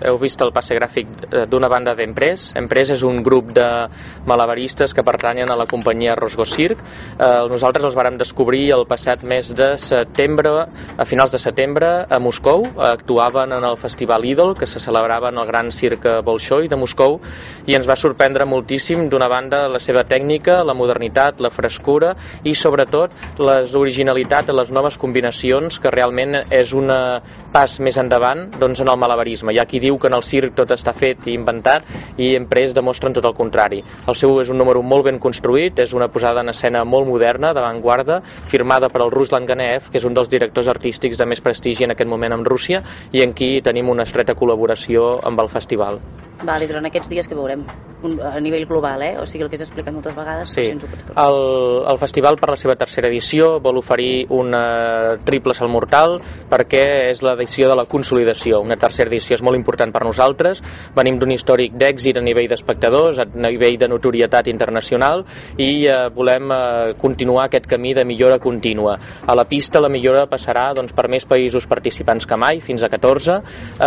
Heu vist el passe gràfic eh, d'una banda d'Emprès. Emprès és un grup de malabaristes que pertanyen a la companyia Rosgo Circ. Eh, nosaltres els vàrem descobrir el passat mes de setembre, a finals de setembre, a Moscou. Actuaven en el Festival Idol, que se celebrava en el Gran Circ Bolshoi de Moscou, i ens va sorprendre moltíssim, d'una banda, la seva tècnica, la modernitat, la frescura i, sobretot, l'originalitat de les noves combinacions, que realment és un pas més endavant doncs, en el malabarisme. Hi ha qui diu que en el circ tot està fet i inventat i Emprès demostren tot el contrari. El seu és un número molt ben construït, és una posada en escena molt moderna, d'avantguarda, firmada per el Ruslan Ganev, que és un dels directors artístics de més prestigi en aquest moment en Rússia i en qui tenim una estreta col·laboració amb el festival. Vale, durant aquests dies que veurem a nivell global, eh? o sigui el que has explicat moltes vegades sí. el, el festival per la seva tercera edició vol oferir una triple sal mortal perquè és l'edició de la consolidació una tercera edició és molt important per nosaltres venim d'un històric d'èxit a nivell d'espectadors a nivell de notorietat internacional i eh, volem eh, continuar aquest camí de millora contínua a la pista la millora passarà doncs, per més països participants que mai, fins a 14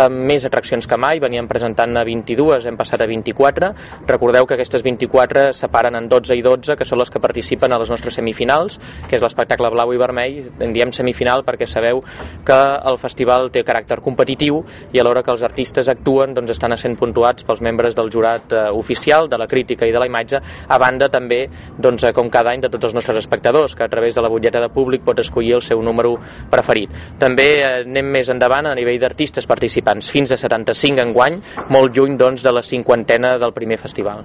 amb més atraccions que mai, veníem presentant a 22, hem passat a 24 Recordeu que aquestes 24 separen en 12 i 12, que són les que participen a les nostres semifinals, que és l'espectacle blau i vermell. En diem semifinal perquè sabeu que el festival té caràcter competitiu i a l'hora que els artistes actuen doncs estan sent puntuats pels membres del jurat eh, oficial, de la crítica i de la imatge, a banda també, doncs, eh, com cada any, de tots els nostres espectadors, que a través de la butlleta de públic pot escollir el seu número preferit. També eh, anem més endavant a nivell d'artistes participants, fins a 75 en guany, molt lluny doncs, de la cinquantena del primer festival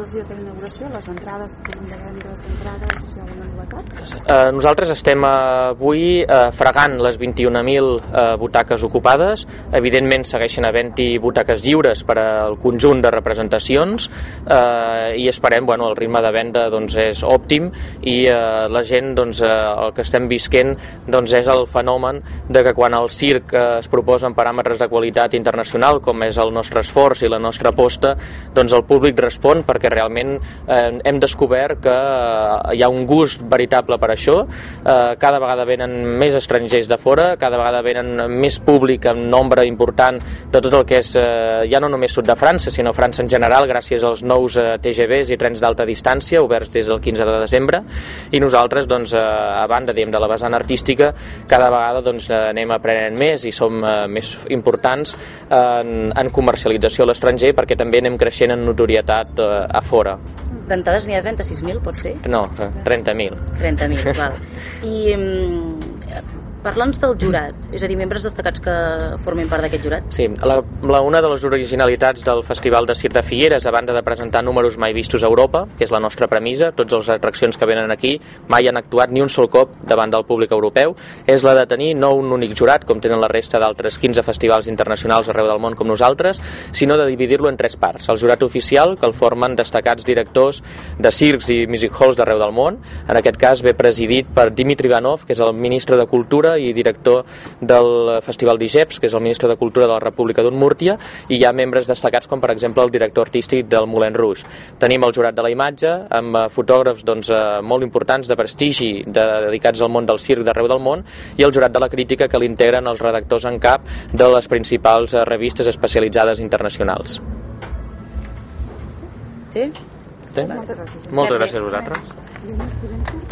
dos dies d'inauguració, les entrades, tenim de vendes d'entrades, hi ha alguna novetat? Uh, nosaltres estem avui uh, fregant les 21.000 uh, butaques ocupades. Evidentment segueixen havent-hi butaques lliures per al conjunt de representacions uh, i esperem, bueno, el ritme de venda doncs, és òptim i uh, la gent, doncs, uh, el que estem visquent doncs, és el fenomen de que quan el circ uh, es proposen paràmetres de qualitat internacional, com és el nostre esforç i la nostra aposta, doncs el públic respon perquè realment eh, hem descobert que eh, hi ha un gust veritable per això, eh, cada vegada venen més estrangers de fora, cada vegada venen més públic en nombre important de tot el que és, eh, ja no només sud de França, sinó França en general, gràcies als nous eh, TGVs i trens d'alta distància oberts des del 15 de desembre, i nosaltres, doncs, eh, a banda diguem, de la vessant artística, cada vegada doncs, eh, anem aprenent més i som eh, més importants en, en comercialització a l'estranger perquè també anem creixent en notorietat eh, a fora. D'entrades n'hi ha 36.000, pot ser? No, 30.000. 30.000, val. I mm, Parla'ns del jurat, és a dir, membres destacats que formin part d'aquest jurat. Sí, la, la, una de les originalitats del Festival de Circ de Figueres, a banda de presentar números mai vistos a Europa, que és la nostra premissa, tots els atraccions que venen aquí mai han actuat ni un sol cop davant del públic europeu, és la de tenir no un únic jurat, com tenen la resta d'altres 15 festivals internacionals arreu del món com nosaltres, sinó de dividir-lo en tres parts. El jurat oficial, que el formen destacats directors de circs i music halls d'arreu del món, en aquest cas ve presidit per Dimitri Ivanov, que és el ministre de Cultura i director del Festival d'Igeps, que és el ministre de Cultura de la República d'Unmúrtia, i hi ha membres destacats com per exemple el director artístic del Moulin Rouge. Tenim el jurat de la imatge, amb eh, fotògrafs doncs, eh, molt importants de prestigi de, dedicats al món del circ d'arreu del món, i el jurat de la crítica que l'integren els redactors en cap de les principals eh, revistes especialitzades internacionals. Sí? sí? Moltes gràcies. Moltes gràcies a vosaltres.